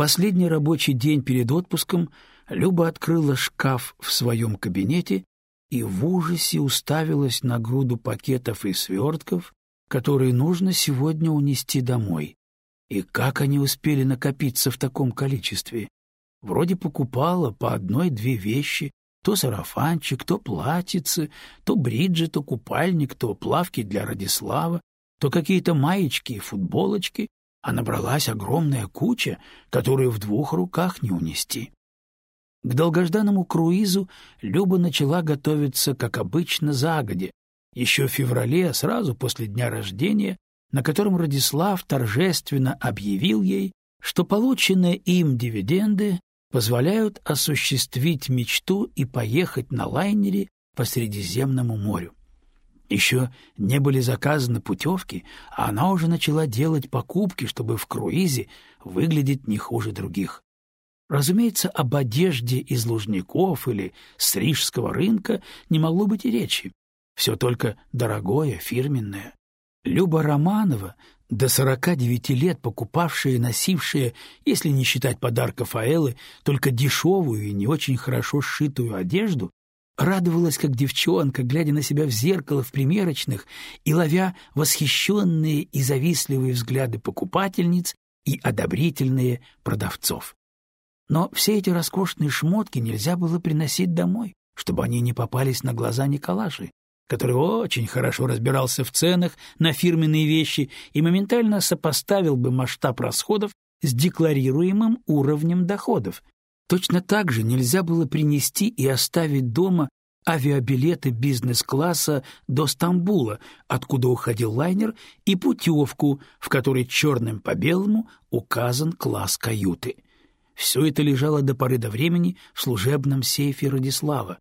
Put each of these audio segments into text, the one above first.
последний рабочий день перед отпуском Люба открыла шкаф в своем кабинете и в ужасе уставилась на груду пакетов и свертков, которые нужно сегодня унести домой. И как они успели накопиться в таком количестве? Вроде покупала по одной-две вещи, то сарафанчик, то платьице, то бриджи, то купальник, то плавки для Радислава, то какие-то маечки и футболочки, а набралась огромная куча, которую в двух руках не унести. К долгожданному круизу Люба начала готовиться, как обычно, загодя. Еще в феврале, сразу после дня рождения, на котором Радислав торжественно объявил ей, что полученные им дивиденды позволяют осуществить мечту и поехать на лайнере по Средиземному морю. Еще не были заказаны путевки, а она уже начала делать покупки, чтобы в круизе выглядеть не хуже других. Разумеется, об одежде из Лужников или с Рижского рынка не могло быть и речи. Все только дорогое, фирменное. Люба Романова, до сорока девяти лет покупавшая и носившая, если не считать подарков Аэлы, только дешевую и не очень хорошо сшитую одежду, радовалась, как девчонка, глядя на себя в зеркало в примерочных и ловя восхищенные и завистливые взгляды покупательниц и одобрительные продавцов. Но все эти роскошные шмотки нельзя было приносить домой, чтобы они не попались на глаза Николаши, который очень хорошо разбирался в ценах на фирменные вещи и моментально сопоставил бы масштаб расходов с декларируемым уровнем доходов, Точно так же нельзя было принести и оставить дома авиабилеты бизнес-класса до Стамбула, откуда уходил лайнер, и путевку, в которой черным по белому указан класс каюты. Все это лежало до поры до времени в служебном сейфе Радислава.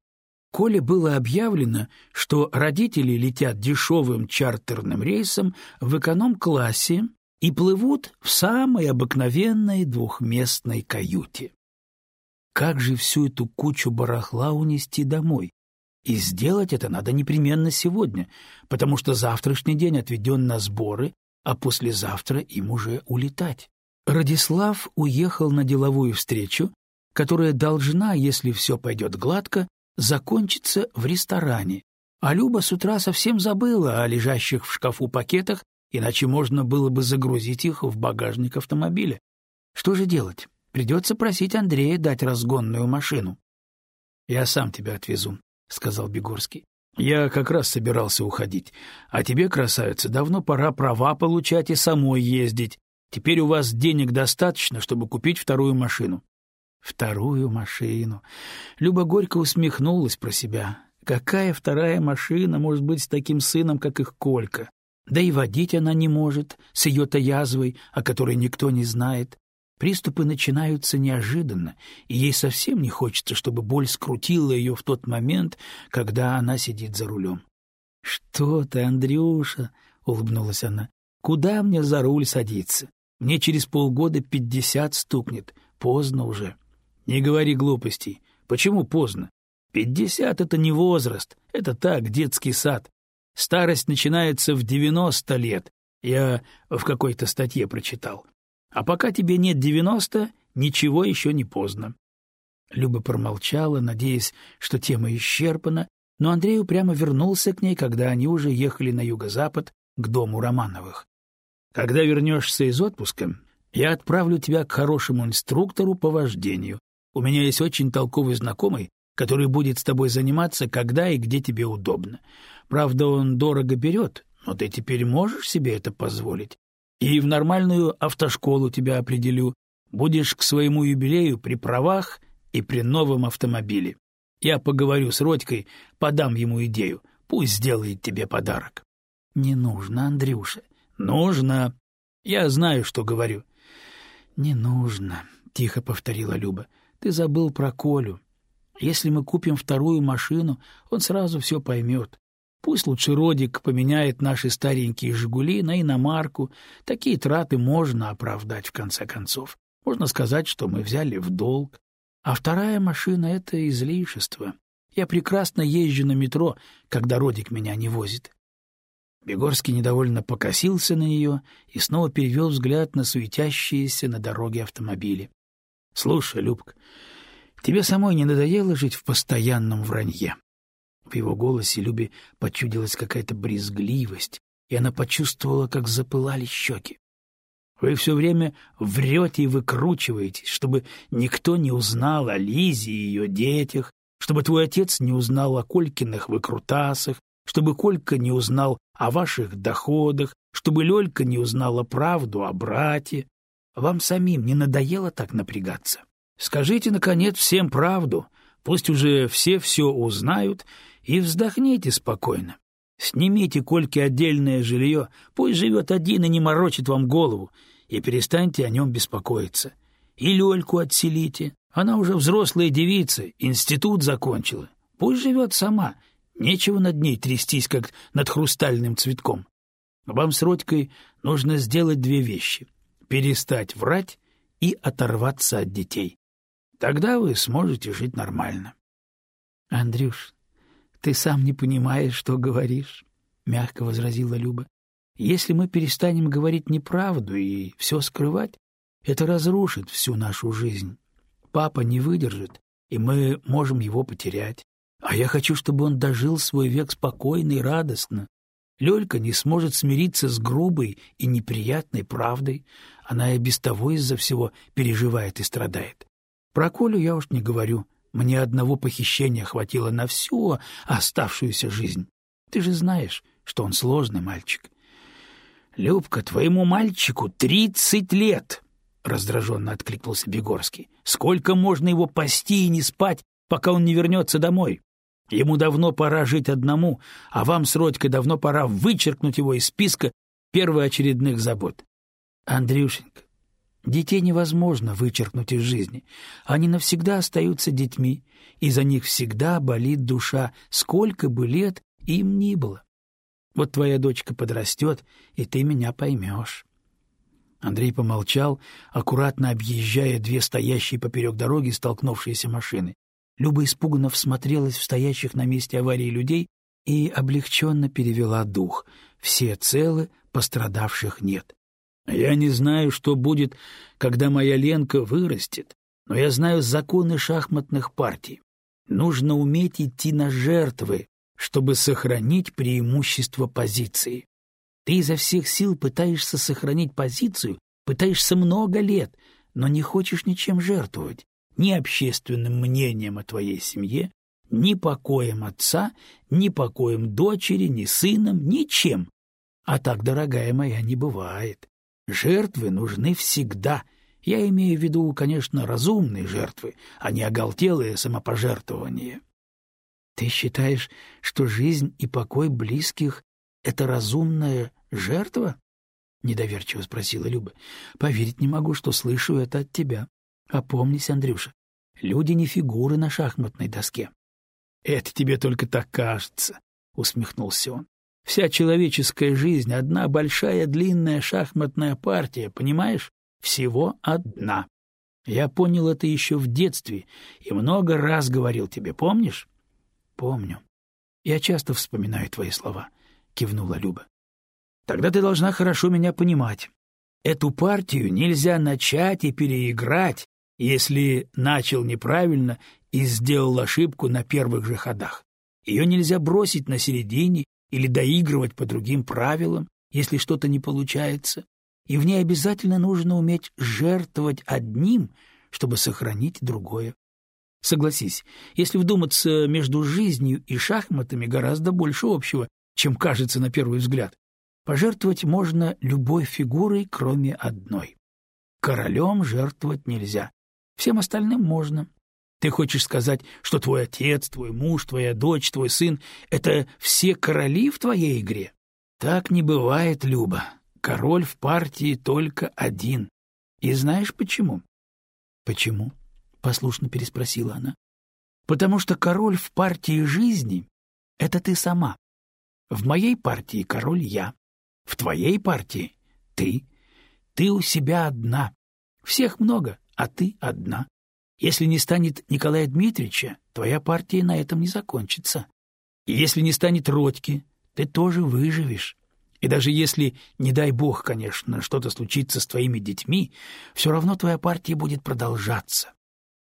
Коле было объявлено, что родители летят дешевым чартерным рейсом в эконом-классе и плывут в самой обыкновенной двухместной каюте. Как же всю эту кучу барахла унести домой? И сделать это надо непременно сегодня, потому что завтрашний день отведен на сборы, а послезавтра им уже улетать. Радислав уехал на деловую встречу, которая должна, если все пойдет гладко, закончиться в ресторане. А Люба с утра совсем забыла о лежащих в шкафу пакетах, иначе можно было бы загрузить их в багажник автомобиля. Что же делать? Придется просить Андрея дать разгонную машину. — Я сам тебя отвезу, — сказал Бегорский. — Я как раз собирался уходить. А тебе, красавица, давно пора права получать и самой ездить. Теперь у вас денег достаточно, чтобы купить вторую машину. Вторую машину. Люба горько усмехнулась про себя. Какая вторая машина может быть с таким сыном, как их Колька? Да и водить она не может, с ее-то язвой, о которой никто не знает. Приступы начинаются неожиданно, и ей совсем не хочется, чтобы боль скрутила ее в тот момент, когда она сидит за рулем. — Что ты, Андрюша? — улыбнулась она. — Куда мне за руль садиться? Мне через полгода пятьдесят стукнет. Поздно уже. — Не говори глупостей. Почему поздно? Пятьдесят — это не возраст, это так, детский сад. Старость начинается в девяносто лет, я в какой-то статье прочитал. А пока тебе нет девяносто, ничего еще не поздно. Люба промолчала, надеясь, что тема исчерпана, но Андрей упрямо вернулся к ней, когда они уже ехали на юго-запад к дому Романовых. «Когда вернешься из отпуска, я отправлю тебя к хорошему инструктору по вождению. У меня есть очень толковый знакомый, который будет с тобой заниматься, когда и где тебе удобно. Правда, он дорого берет, но ты теперь можешь себе это позволить. И в нормальную автошколу тебя определю. Будешь к своему юбилею при правах и при новом автомобиле. Я поговорю с Родькой, подам ему идею. Пусть сделает тебе подарок. — Не нужно, Андрюша. — Нужно. Я знаю, что говорю. — Не нужно, — тихо повторила Люба. — Ты забыл про Колю. Если мы купим вторую машину, он сразу все поймет. Пусть лучше Родик поменяет наши старенькие «Жигули» на иномарку. Такие траты можно оправдать, в конце концов. Можно сказать, что мы взяли в долг. А вторая машина — это излишество. Я прекрасно езжу на метро, когда Родик меня не возит. Бегорский недовольно покосился на нее и снова перевел взгляд на суетящиеся на дороге автомобили. Слушай, Любка, тебе самой не надоело жить в постоянном вранье? В его голосе Любе почудилась какая-то брезгливость, и она почувствовала, как запылали щеки. Вы все время врете и выкручиваетесь, чтобы никто не узнал о Лизе и ее детях, чтобы твой отец не узнал о Колькиных выкрутасах, чтобы Колька не узнал о ваших доходах, чтобы Лёлька не узнала правду о брате. Вам самим не надоело так напрягаться? Скажите, наконец, всем правду, пусть уже все все узнают, и вздохните спокойно. Снимите Кольке отдельное жилье, пусть живет один и не морочит вам голову, и перестаньте о нем беспокоиться. И Лёльку отселите. Она уже взрослая девица, институт закончила. Пусть живет сама. Нечего над ней трястись, как над хрустальным цветком. Вам с Родькой нужно сделать две вещи — перестать врать и оторваться от детей. Тогда вы сможете жить нормально. — Андрюш, ты сам не понимаешь, что говоришь, — мягко возразила Люба. — Если мы перестанем говорить неправду и все скрывать, это разрушит всю нашу жизнь. Папа не выдержит, и мы можем его потерять. А я хочу, чтобы он дожил свой век спокойно и радостно. Лёлька не сможет смириться с грубой и неприятной правдой. Она и без того из-за всего переживает и страдает. Про Колю я уж не говорю. Мне одного похищения хватило на всю оставшуюся жизнь. Ты же знаешь, что он сложный мальчик. — Любка, твоему мальчику тридцать лет! — раздраженно откликнулся Бегорский. — Сколько можно его пасти и не спать, пока он не вернется домой? Ему давно пора жить одному, а вам с Родькой давно пора вычеркнуть его из списка первоочередных забот. Андрюшенька, Детей невозможно вычеркнуть из жизни. Они навсегда остаются детьми, и за них всегда болит душа, сколько бы лет им ни было. Вот твоя дочка подрастет, и ты меня поймешь. Андрей помолчал, аккуратно объезжая две стоящие поперек дороги столкнувшиеся машины. Люба испуганно всмотрелась в стоящих на месте аварии людей и облегченно перевела дух. Все целы, пострадавших нет. Я не знаю, что будет, когда моя Ленка вырастет, но я знаю законы шахматных партий. Нужно уметь идти на жертвы, чтобы сохранить преимущество позиции. Ты изо всех сил пытаешься сохранить позицию, пытаешься много лет, но не хочешь ничем жертвовать, ни общественным мнением о твоей семье, ни покоем отца, ни покоем дочери, ни сыном, ничем. А так, дорогая моя, не бывает. Жертвы нужны всегда. Я имею в виду, конечно, разумные жертвы, а не оголтелые самопожертвования. Ты считаешь, что жизнь и покой близких — это разумная жертва? — недоверчиво спросила Люба. — Поверить не могу, что слышу это от тебя. Опомнись, Андрюша, люди не фигуры на шахматной доске. — Это тебе только так кажется, — усмехнулся он. Вся человеческая жизнь — одна большая длинная шахматная партия, понимаешь? Всего одна. Я понял это еще в детстве и много раз говорил тебе, помнишь? — Помню. Я часто вспоминаю твои слова, — кивнула Люба. — Тогда ты должна хорошо меня понимать. Эту партию нельзя начать и переиграть, если начал неправильно и сделал ошибку на первых же ходах. Ее нельзя бросить на середине или доигрывать по другим правилам, если что-то не получается, и в ней обязательно нужно уметь жертвовать одним, чтобы сохранить другое. Согласись, если вдуматься между жизнью и шахматами гораздо больше общего, чем кажется на первый взгляд. Пожертвовать можно любой фигурой, кроме одной. Королем жертвовать нельзя, всем остальным можно. Ты хочешь сказать, что твой отец, твой муж, твоя дочь, твой сын — это все короли в твоей игре? Так не бывает, Люба. Король в партии только один. И знаешь почему? — Почему? — послушно переспросила она. — Потому что король в партии жизни — это ты сама. В моей партии король я. В твоей партии — ты. Ты у себя одна. Всех много, а ты одна. Если не станет Николая Дмитриевича, твоя партия на этом не закончится. И если не станет Родьки, ты тоже выживешь. И даже если, не дай бог, конечно, что-то случится с твоими детьми, все равно твоя партия будет продолжаться.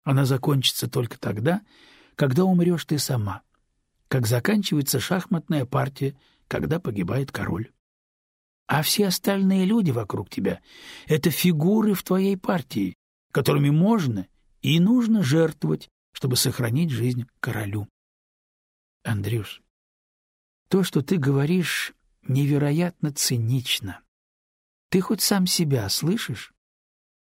Она закончится только тогда, когда умрешь ты сама, как заканчивается шахматная партия, когда погибает король. А все остальные люди вокруг тебя — это фигуры в твоей партии, которыми можно и нужно жертвовать, чтобы сохранить жизнь королю. Андрюш, то, что ты говоришь, невероятно цинично. Ты хоть сам себя слышишь?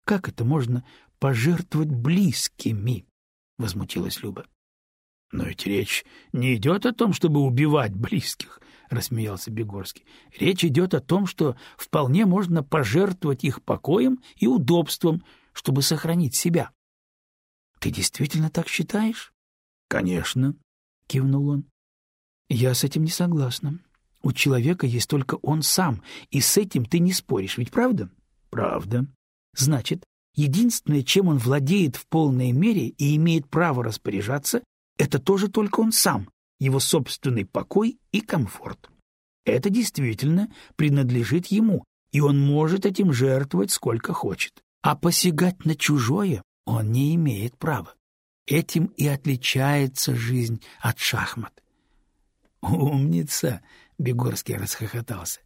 Как это можно пожертвовать близкими? — возмутилась Люба. — Но ведь речь не идет о том, чтобы убивать близких, — рассмеялся Бегорский. — Речь идет о том, что вполне можно пожертвовать их покоем и удобством, чтобы сохранить себя. — Ты действительно так считаешь? — Конечно, — кивнул он. — Я с этим не согласна. У человека есть только он сам, и с этим ты не споришь, ведь правда? Правда. Значит, единственное, чем он владеет в полной мере и имеет право распоряжаться, это тоже только он сам, его собственный покой и комфорт. Это действительно принадлежит ему, и он может этим жертвовать сколько хочет. А посягать на чужое он не имеет права. Этим и отличается жизнь от шахмат. «Умница!» Бегорский расхохотался.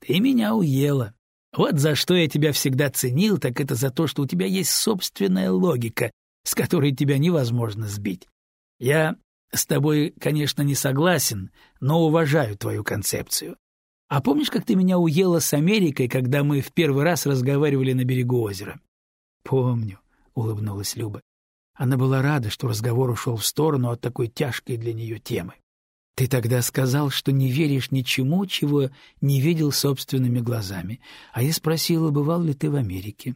Ты меня уела. Вот за что я тебя всегда ценил, так это за то, что у тебя есть собственная логика, с которой тебя невозможно сбить. Я с тобой, конечно, не согласен, но уважаю твою концепцию. А помнишь, как ты меня уела с Америкой, когда мы в первый раз разговаривали на берегу озера? Помню, улыбнулась Люба. Она была рада, что разговор ушел в сторону от такой тяжкой для нее темы. Ты тогда сказал, что не веришь ничему, чего не видел собственными глазами. А я спросила, бывал ли ты в Америке.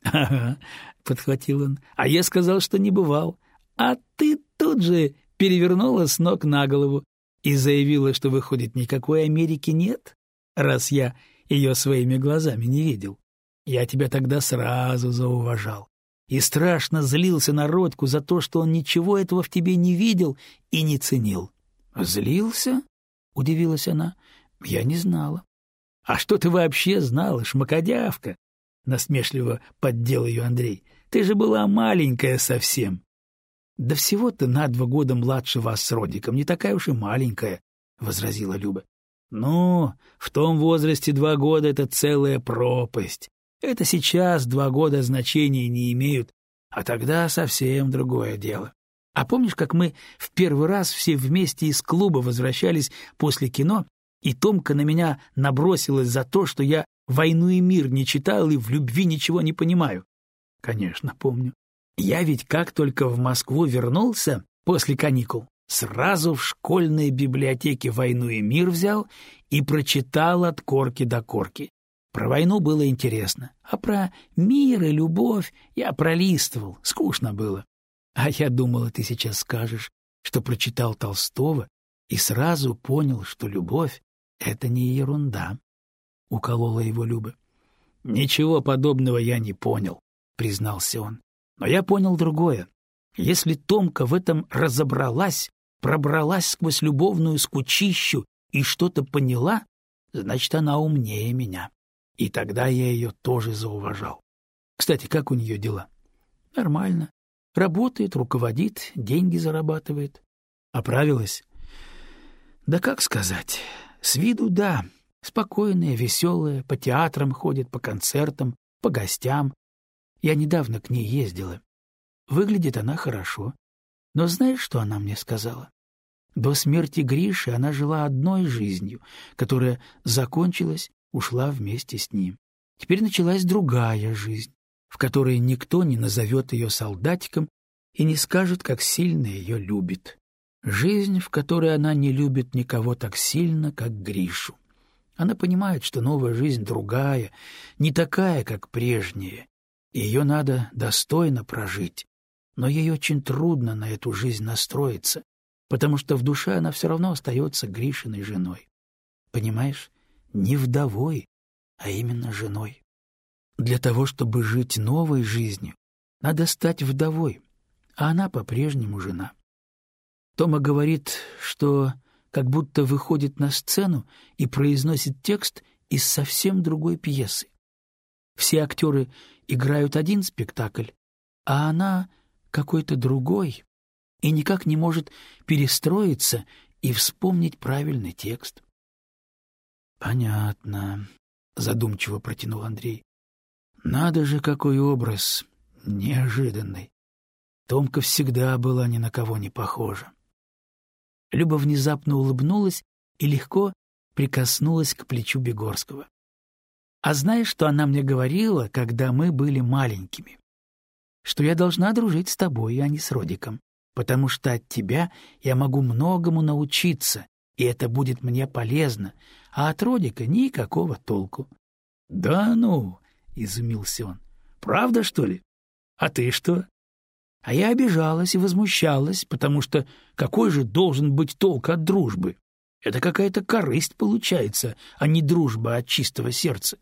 — Ага, — подхватил он, — а я сказал, что не бывал. А ты тут же перевернула с ног на голову и заявила, что, выходит, никакой Америки нет, раз я ее своими глазами не видел. Я тебя тогда сразу зауважал и страшно злился на Родьку за то, что он ничего этого в тебе не видел и не ценил. Злился? удивилась она. Я не знала. А что ты вообще знала, шмакодявка? насмешливо поддел ее Андрей. Ты же была маленькая совсем. Да всего-то на два года младше вас с Родиком, не такая уж и маленькая, возразила Люба. Ну, в том возрасте два года это целая пропасть. Это сейчас два года значения не имеют, а тогда совсем другое дело. А помнишь, как мы в первый раз все вместе из клуба возвращались после кино, и Томка на меня набросилась за то, что я «Войну и мир» не читал и в любви ничего не понимаю? Конечно, помню. Я ведь как только в Москву вернулся после каникул, сразу в школьной библиотеке «Войну и мир» взял и прочитал от корки до корки. Про войну было интересно, а про мир и любовь я пролистывал, скучно было. А я думала, ты сейчас скажешь, что прочитал Толстого и сразу понял, что любовь — это не ерунда. Уколола его Люба. — Ничего подобного я не понял, — признался он. Но я понял другое. Если Томка в этом разобралась, пробралась сквозь любовную скучищу и что-то поняла, значит, она умнее меня. И тогда я ее тоже зауважал. Кстати, как у нее дела? Нормально. Работает, руководит, деньги зарабатывает. Оправилась? Да как сказать? С виду да. Спокойная, веселая, по театрам ходит, по концертам, по гостям. Я недавно к ней ездила. Выглядит она хорошо. Но знаешь, что она мне сказала? До смерти Гриши она жила одной жизнью, которая закончилась, ушла вместе с ним. Теперь началась другая жизнь в которой никто не назовет ее солдатиком и не скажет, как сильно ее любит. Жизнь, в которой она не любит никого так сильно, как Гришу. Она понимает, что новая жизнь другая, не такая, как прежняя, и ее надо достойно прожить. Но ей очень трудно на эту жизнь настроиться, потому что в душе она все равно остается Гришиной женой. Понимаешь, не вдовой, а именно женой. Для того, чтобы жить новой жизнью, надо стать вдовой, а она по-прежнему жена. Тома говорит, что как будто выходит на сцену и произносит текст из совсем другой пьесы. Все актеры играют один спектакль, а она какой-то другой и никак не может перестроиться и вспомнить правильный текст. «Понятно», — задумчиво протянул Андрей. «Надо же, какой образ! Неожиданный! Томка всегда была ни на кого не похожа». Люба внезапно улыбнулась и легко прикоснулась к плечу Бегорского. «А знаешь, что она мне говорила, когда мы были маленькими? Что я должна дружить с тобой, а не с Родиком, потому что от тебя я могу многому научиться, и это будет мне полезно, а от Родика никакого толку». «Да ну!» — изумился он. «Правда, что ли? А ты что?» А я обижалась и возмущалась, потому что какой же должен быть толк от дружбы? Это какая-то корысть получается, а не дружба от чистого сердца.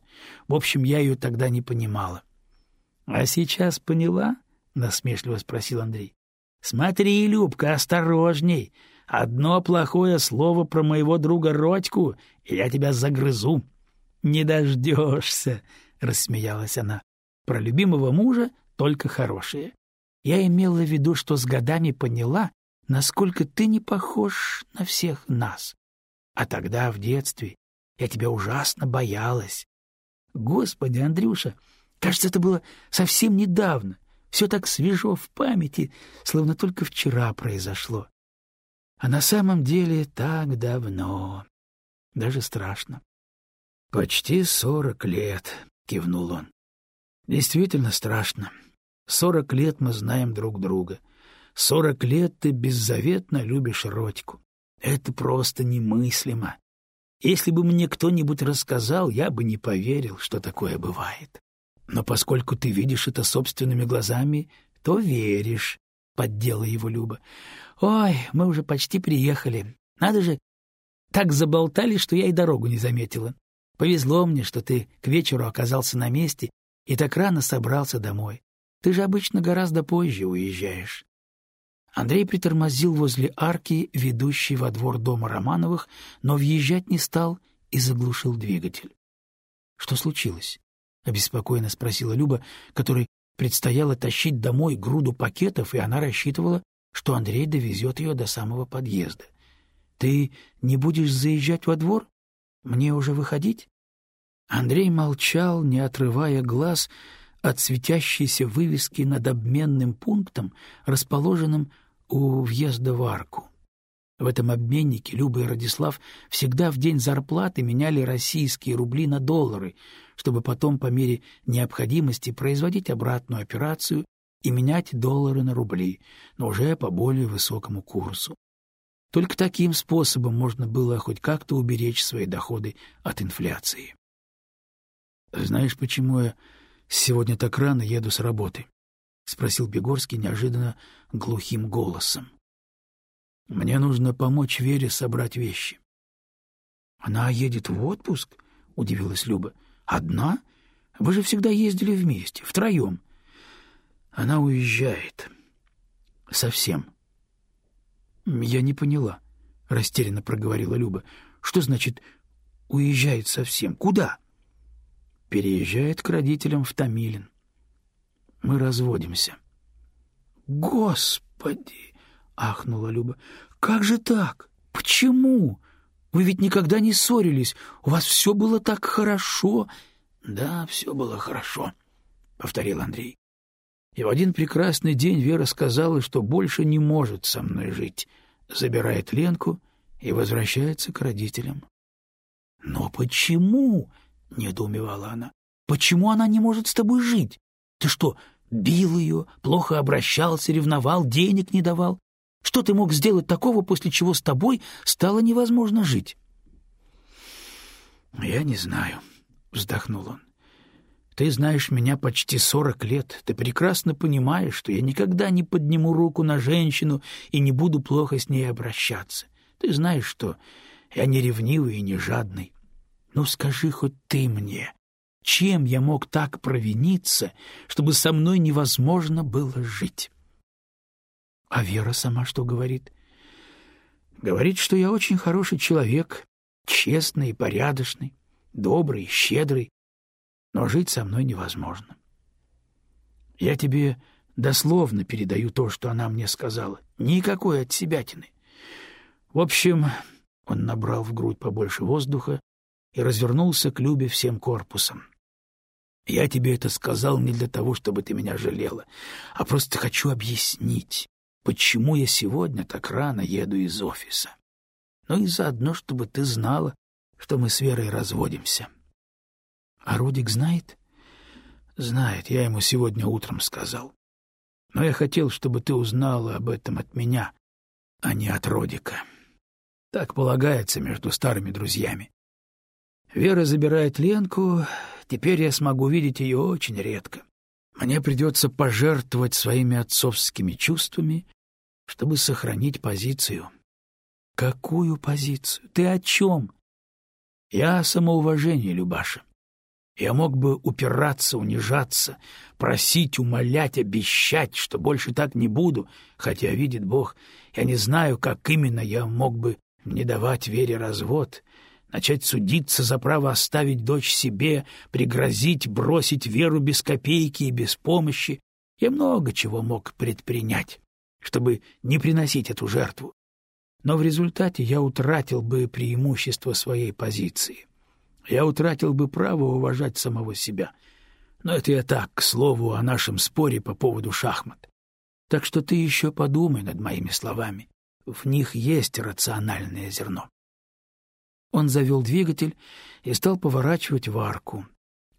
В общем, я ее тогда не понимала. — А сейчас поняла? — насмешливо спросил Андрей. — Смотри, Любка, осторожней. Одно плохое слово про моего друга Родьку, и я тебя загрызу. — Не дождешься, — рассмеялась она. — Про любимого мужа только хорошее. Я имела в виду, что с годами поняла, насколько ты не похож на всех нас. А тогда, в детстве, я тебя ужасно боялась. Господи, Андрюша, кажется, это было совсем недавно. Все так свежо в памяти, словно только вчера произошло. А на самом деле так давно. Даже страшно. — Почти сорок лет, — кивнул он. — Действительно страшно. Сорок лет мы знаем друг друга. Сорок лет ты беззаветно любишь Родьку. Это просто немыслимо. Если бы мне кто-нибудь рассказал, я бы не поверил, что такое бывает. Но поскольку ты видишь это собственными глазами, то веришь, — поддела его Люба. Ой, мы уже почти приехали. Надо же, так заболтали, что я и дорогу не заметила. Повезло мне, что ты к вечеру оказался на месте и так рано собрался домой. Ты же обычно гораздо позже уезжаешь. Андрей притормозил возле арки, ведущей во двор дома Романовых, но въезжать не стал и заглушил двигатель. — Что случилось? — обеспокоенно спросила Люба, которой предстояло тащить домой груду пакетов, и она рассчитывала, что Андрей довезет ее до самого подъезда. — Ты не будешь заезжать во двор? Мне уже выходить? Андрей молчал, не отрывая глаз от светящейся вывески над обменным пунктом, расположенным у въезда в арку. В этом обменнике Люба и Радислав всегда в день зарплаты меняли российские рубли на доллары, чтобы потом по мере необходимости производить обратную операцию и менять доллары на рубли, но уже по более высокому курсу. Только таким способом можно было хоть как-то уберечь свои доходы от инфляции. «Знаешь, почему я сегодня так рано еду с работы? — спросил Бегорский неожиданно глухим голосом. — Мне нужно помочь Вере собрать вещи. — Она едет в отпуск? — удивилась Люба. — Одна? Вы же всегда ездили вместе, втроем. — Она уезжает. — Совсем. — Я не поняла, — растерянно проговорила Люба. — Что значит «уезжает совсем»? Куда? — переезжает к родителям в Томилин. Мы разводимся. Господи, ахнула Люба. Как же так? Почему? Вы ведь никогда не ссорились. У вас все было так хорошо. Да, все было хорошо, повторил Андрей. И в один прекрасный день Вера сказала, что больше не может со мной жить, забирает Ленку и возвращается к родителям. Но почему? — недоумевала она. — Почему она не может с тобой жить? Ты что, бил ее, плохо обращался, ревновал, денег не давал? Что ты мог сделать такого, после чего с тобой стало невозможно жить? — Я не знаю, — вздохнул он. — Ты знаешь меня почти сорок лет. Ты прекрасно понимаешь, что я никогда не подниму руку на женщину и не буду плохо с ней обращаться. Ты знаешь, что я не ревнивый и не жадный. Ну скажи хоть ты мне, чем я мог так провиниться, чтобы со мной невозможно было жить? А Вера сама что говорит? Говорит, что я очень хороший человек, честный и порядочный. добрый, щедрый, но жить со мной невозможно. Я тебе дословно передаю то, что она мне сказала. Никакой от себятины. В общем, он набрал в грудь побольше воздуха и развернулся к Любе всем корпусом. Я тебе это сказал не для того, чтобы ты меня жалела, а просто хочу объяснить, почему я сегодня так рано еду из офиса. Ну и заодно, чтобы ты знала, что мы с Верой разводимся. А Рудик знает? Знает, я ему сегодня утром сказал. Но я хотел, чтобы ты узнала об этом от меня, а не от Родика. Так полагается между старыми друзьями. Вера забирает Ленку, теперь я смогу видеть ее очень редко. Мне придется пожертвовать своими отцовскими чувствами, чтобы сохранить позицию. Какую позицию? Ты о чем? Я о самоуважении, Любаша. Я мог бы упираться, унижаться, просить, умолять, обещать, что больше так не буду, хотя, видит Бог, я не знаю, как именно я мог бы не давать Вере развод, начать судиться за право оставить дочь себе, пригрозить бросить Веру без копейки и без помощи. Я много чего мог предпринять, чтобы не приносить эту жертву. Но в результате я утратил бы преимущество своей позиции. Я утратил бы право уважать самого себя. Но это я так, к слову, о нашем споре по поводу шахмат. Так что ты еще подумай над моими словами в них есть рациональное зерно. Он завел двигатель и стал поворачивать в арку.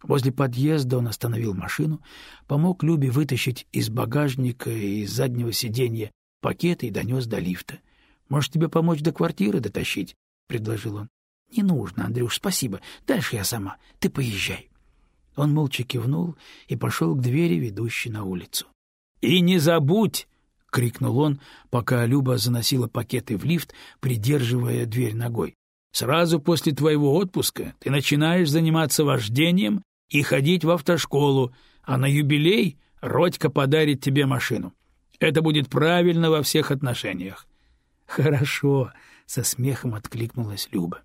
Возле подъезда он остановил машину, помог Любе вытащить из багажника и из заднего сиденья пакеты и донес до лифта. — Может, тебе помочь до квартиры дотащить? — предложил он. — Не нужно, Андрюш, спасибо. Дальше я сама. Ты поезжай. Он молча кивнул и пошел к двери, ведущей на улицу. — И не забудь! — крикнул он, пока Люба заносила пакеты в лифт, придерживая дверь ногой. «Сразу после твоего отпуска ты начинаешь заниматься вождением и ходить в автошколу, а на юбилей Родька подарит тебе машину. Это будет правильно во всех отношениях». «Хорошо», — со смехом откликнулась Люба.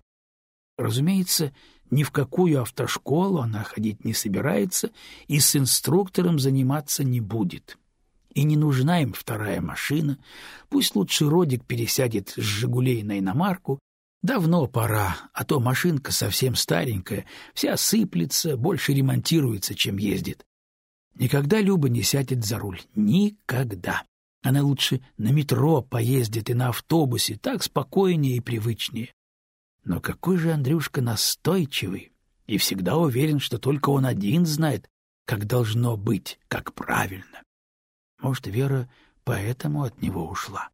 Разумеется, ни в какую автошколу она ходить не собирается и с инструктором заниматься не будет. И не нужна им вторая машина. Пусть лучше Родик пересядет с «Жигулей» на иномарку. Давно пора, а то машинка совсем старенькая, вся сыплется, больше ремонтируется, чем ездит. Никогда Люба не сядет за руль. Никогда. Она лучше на метро поездит и на автобусе, так спокойнее и привычнее. Но какой же Андрюшка настойчивый и всегда уверен, что только он один знает, как должно быть, как правильно. Может, Вера поэтому от него ушла.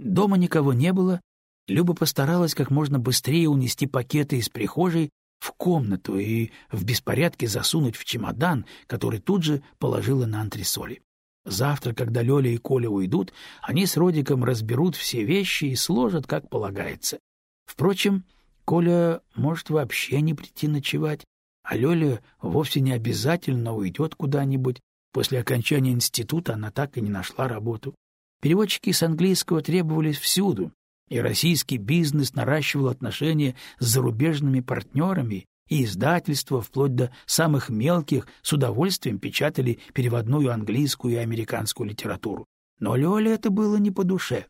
Дома никого не было, Люба постаралась как можно быстрее унести пакеты из прихожей в комнату и в беспорядке засунуть в чемодан, который тут же положила на антресоли. Завтра, когда Лёля и Коля уйдут, они с Родиком разберут все вещи и сложат, как полагается. Впрочем, Коля может вообще не прийти ночевать, а Лёля вовсе не обязательно уйдет куда-нибудь, После окончания института она так и не нашла работу. Переводчики с английского требовались всюду, и российский бизнес наращивал отношения с зарубежными партнерами, и издательства, вплоть до самых мелких, с удовольствием печатали переводную английскую и американскую литературу. Но Лёле это было не по душе.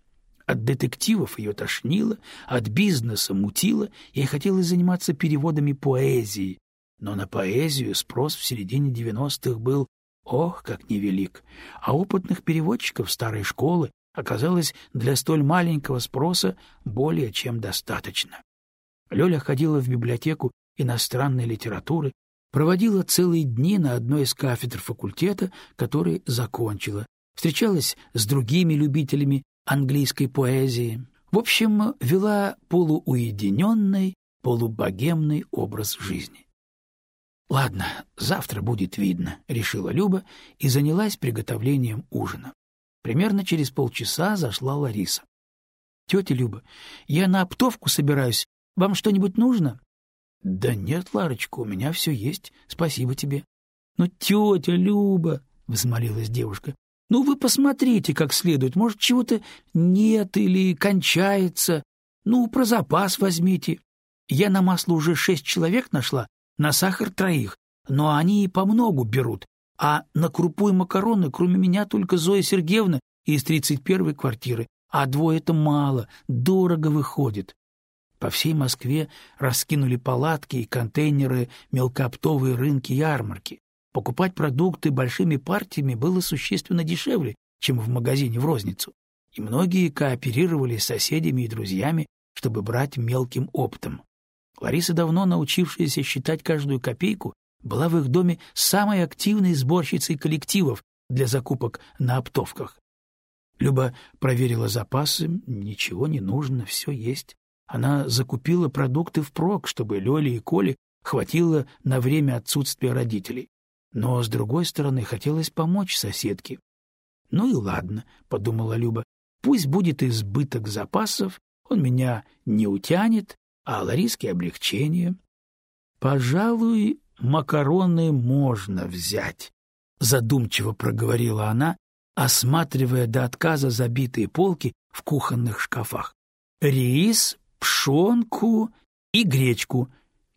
От детективов ее тошнило, от бизнеса мутило, ей хотелось заниматься переводами поэзии. Но на поэзию спрос в середине девяностых был Ох, как невелик! А опытных переводчиков старой школы оказалось для столь маленького спроса более чем достаточно. Лёля ходила в библиотеку иностранной литературы, проводила целые дни на одной из кафедр факультета, который закончила, встречалась с другими любителями английской поэзии. В общем, вела полууединенный, полубогемный образ жизни. Ладно, завтра будет видно, решила Люба и занялась приготовлением ужина. Примерно через полчаса зашла Лариса. Тетя Люба, я на оптовку собираюсь. Вам что-нибудь нужно? Да нет, Ларочка, у меня все есть. Спасибо тебе. Ну, тетя Люба, взмолилась девушка. Ну вы посмотрите, как следует, может, чего-то нет или кончается. Ну, про запас возьмите. Я на масло уже шесть человек нашла, на сахар троих, но они и по многу берут, а на крупу и макароны, кроме меня, только Зоя Сергеевна из тридцать первой квартиры, а двое-то мало, дорого выходит. По всей Москве раскинули палатки и контейнеры мелкооптовые рынки ярмарки. Покупать продукты большими партиями было существенно дешевле, чем в магазине в розницу, и многие кооперировали с соседями и друзьями, чтобы брать мелким оптом. Лариса, давно научившаяся считать каждую копейку, была в их доме самой активной сборщицей коллективов для закупок на оптовках. Люба проверила запасы, ничего не нужно, все есть. Она закупила продукты впрок, чтобы Лёле и Коле хватило на время отсутствия родителей. Но, с другой стороны, хотелось помочь соседке. «Ну и ладно», — подумала Люба, — «пусть будет избыток запасов, он меня не утянет, а Лариске облегчение». «Пожалуй, макароны можно взять», — задумчиво проговорила она, осматривая до отказа забитые полки в кухонных шкафах. «Рис пшенку и гречку.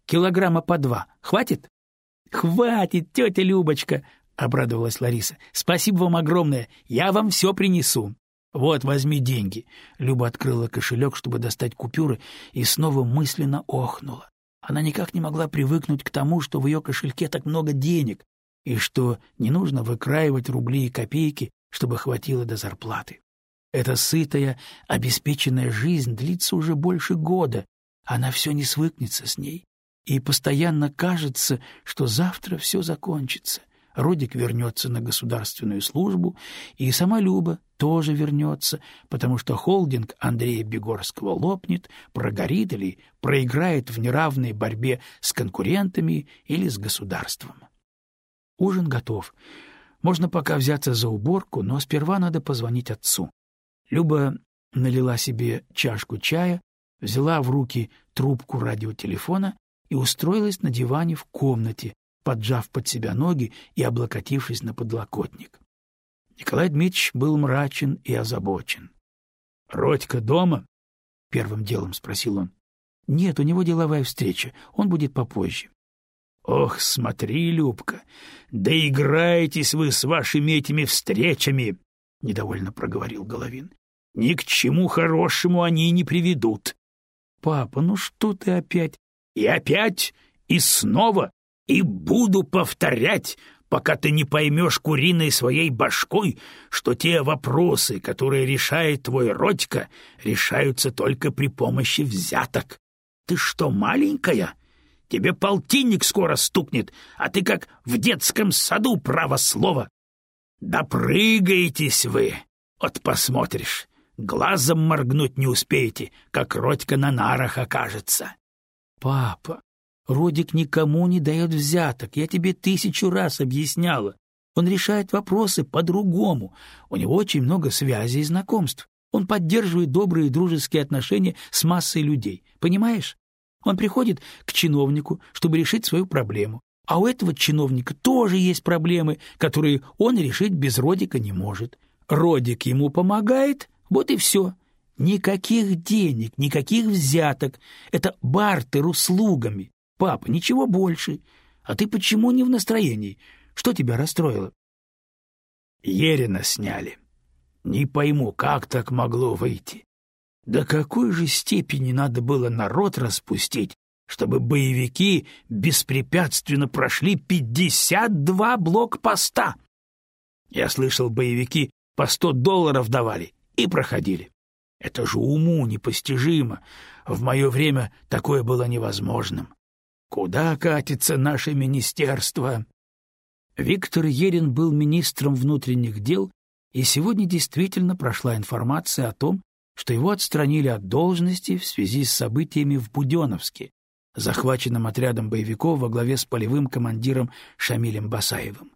Килограмма по два. Хватит? — Хватит, тетя Любочка, — обрадовалась Лариса. — Спасибо вам огромное. Я вам все принесу. — Вот, возьми деньги. Люба открыла кошелек, чтобы достать купюры, и снова мысленно охнула. Она никак не могла привыкнуть к тому, что в ее кошельке так много денег, и что не нужно выкраивать рубли и копейки, чтобы хватило до зарплаты. Эта сытая, обеспеченная жизнь длится уже больше года, она все не свыкнется с ней. И постоянно кажется, что завтра все закончится. Родик вернется на государственную службу, и сама Люба тоже вернется, потому что холдинг Андрея Бегорского лопнет, прогорит или проиграет в неравной борьбе с конкурентами или с государством. Ужин готов. Можно пока взяться за уборку, но сперва надо позвонить отцу. Люба налила себе чашку чая, взяла в руки трубку радиотелефона и устроилась на диване в комнате, поджав под себя ноги и облокотившись на подлокотник. Николай Дмитриевич был мрачен и озабочен. — Родька дома? — первым делом спросил он. — Нет, у него деловая встреча, он будет попозже. — Ох, смотри, Любка, да играетесь вы с вашими этими встречами! — недовольно проговорил Головин. — Ни к чему хорошему они не приведут. — Папа, ну что ты опять? — И опять, и снова, и буду повторять, пока ты не поймешь куриной своей башкой, что те вопросы, которые решает твой Родька, решаются только при помощи взяток. Ты что, маленькая? Тебе полтинник скоро стукнет, а ты как в детском саду право слова. Допрыгаетесь вы, вот посмотришь. Глазом моргнуть не успеете, как Родька на нарах окажется. — Папа, Родик никому не дает взяток, я тебе тысячу раз объясняла. Он решает вопросы по-другому. У него очень много связей и знакомств. Он поддерживает добрые дружеские отношения с массой людей. Понимаешь? Он приходит к чиновнику, чтобы решить свою проблему. А у этого чиновника тоже есть проблемы, которые он решить без Родика не может. Родик ему помогает, вот и все. Никаких денег, никаких взяток. Это бартер услугами. Папа, ничего больше. А ты почему не в настроении? Что тебя расстроило? Ерина сняли. Не пойму, как так могло выйти. До какой же степени надо было народ распустить, чтобы боевики беспрепятственно прошли пятьдесят два блокпоста? Я слышал, боевики по сто долларов давали и проходили. Это же уму непостижимо. В мое время такое было невозможным. Куда катится наше министерство? Виктор Ерин был министром внутренних дел, и сегодня действительно прошла информация о том, что его отстранили от должности в связи с событиями в Буденновске, захваченным отрядом боевиков во главе с полевым командиром Шамилем Басаевым.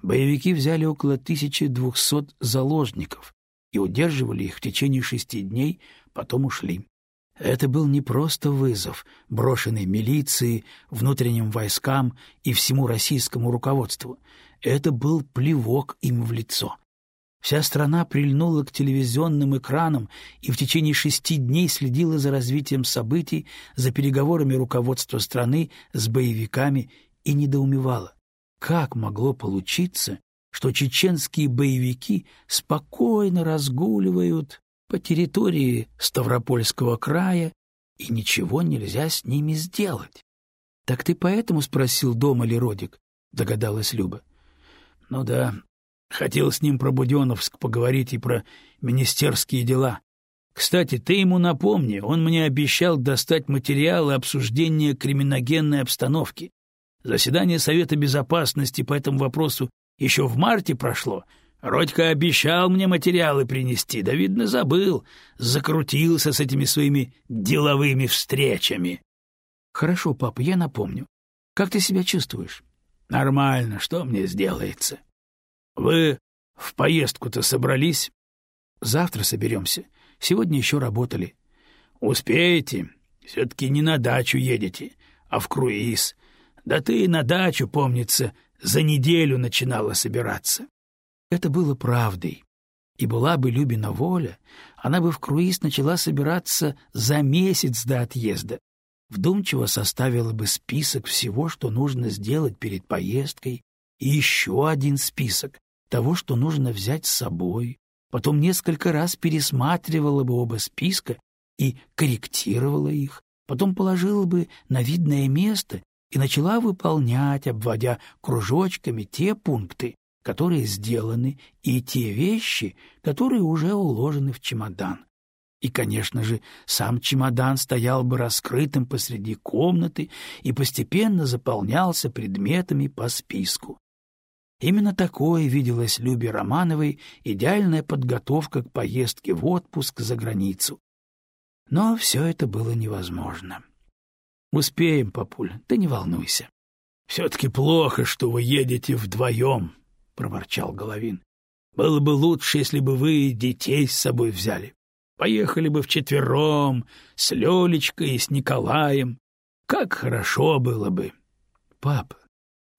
Боевики взяли около 1200 заложников и удерживали их в течение шести дней, потом ушли. Это был не просто вызов, брошенный милиции, внутренним войскам и всему российскому руководству. Это был плевок им в лицо. Вся страна прильнула к телевизионным экранам и в течение шести дней следила за развитием событий, за переговорами руководства страны с боевиками и недоумевала, как могло получиться, что чеченские боевики спокойно разгуливают по территории Ставропольского края, и ничего нельзя с ними сделать. — Так ты поэтому спросил, дома ли Родик? — догадалась Люба. — Ну да, хотел с ним про Буденовск поговорить и про министерские дела. Кстати, ты ему напомни, он мне обещал достать материалы обсуждения криминогенной обстановки. Заседание Совета Безопасности по этому вопросу еще в марте прошло. Родька обещал мне материалы принести, да, видно, забыл. Закрутился с этими своими деловыми встречами. — Хорошо, папа, я напомню. Как ты себя чувствуешь? — Нормально, что мне сделается? — Вы в поездку-то собрались? — Завтра соберемся. Сегодня еще работали. — Успеете? Все-таки не на дачу едете, а в круиз. Да ты и на дачу, помнится, за неделю начинала собираться. Это было правдой. И была бы Любина воля, она бы в круиз начала собираться за месяц до отъезда. Вдумчиво составила бы список всего, что нужно сделать перед поездкой, и еще один список того, что нужно взять с собой. Потом несколько раз пересматривала бы оба списка и корректировала их, потом положила бы на видное место и начала выполнять, обводя кружочками те пункты, которые сделаны, и те вещи, которые уже уложены в чемодан. И, конечно же, сам чемодан стоял бы раскрытым посреди комнаты и постепенно заполнялся предметами по списку. Именно такое виделась Любе Романовой идеальная подготовка к поездке в отпуск за границу. Но все это было невозможно. — Успеем, папуль, ты не волнуйся. — Все-таки плохо, что вы едете вдвоем, — проворчал Головин. — Было бы лучше, если бы вы детей с собой взяли. Поехали бы вчетвером, с Лёлечкой и с Николаем. Как хорошо было бы. — Пап,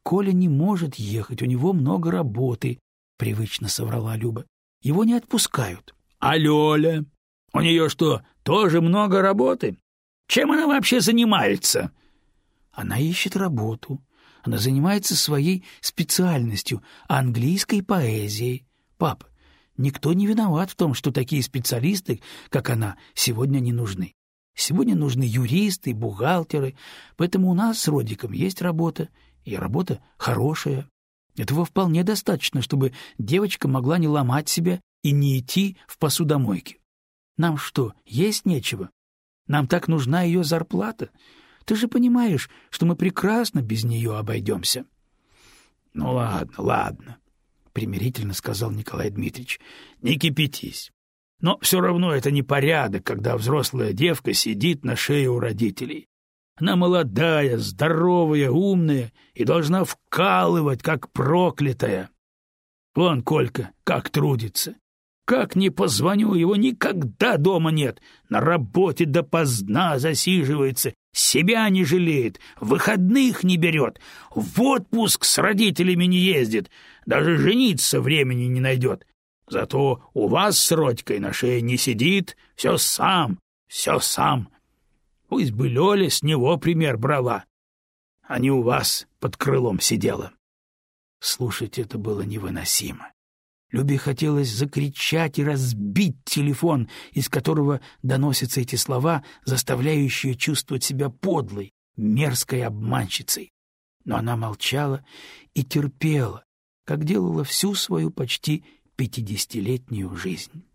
Коля не может ехать, у него много работы, — привычно соврала Люба. — Его не отпускают. — А Лёля? У нее что, тоже много работы? Чем она вообще занимается? Она ищет работу. Она занимается своей специальностью — английской поэзией. Папа, никто не виноват в том, что такие специалисты, как она, сегодня не нужны. Сегодня нужны юристы, бухгалтеры, поэтому у нас с Родиком есть работа, и работа хорошая. Этого вполне достаточно, чтобы девочка могла не ломать себя и не идти в посудомойки. Нам что, есть нечего? Нам так нужна ее зарплата. Ты же понимаешь, что мы прекрасно без нее обойдемся. — Ну ладно, ладно, — примирительно сказал Николай Дмитриевич. — Не кипятись. Но все равно это не порядок, когда взрослая девка сидит на шее у родителей. Она молодая, здоровая, умная и должна вкалывать, как проклятая. Вон Колька как трудится. Как не позвоню, его никогда дома нет. На работе допоздна засиживается, себя не жалеет, выходных не берет, в отпуск с родителями не ездит, даже жениться времени не найдет. Зато у вас с Родькой на шее не сидит, все сам, все сам. Пусть бы Лёля с него пример брала, а не у вас под крылом сидела. Слушать это было невыносимо. Любе хотелось закричать и разбить телефон, из которого доносятся эти слова, заставляющие чувствовать себя подлой, мерзкой обманщицей. Но она молчала и терпела, как делала всю свою почти пятидесятилетнюю жизнь.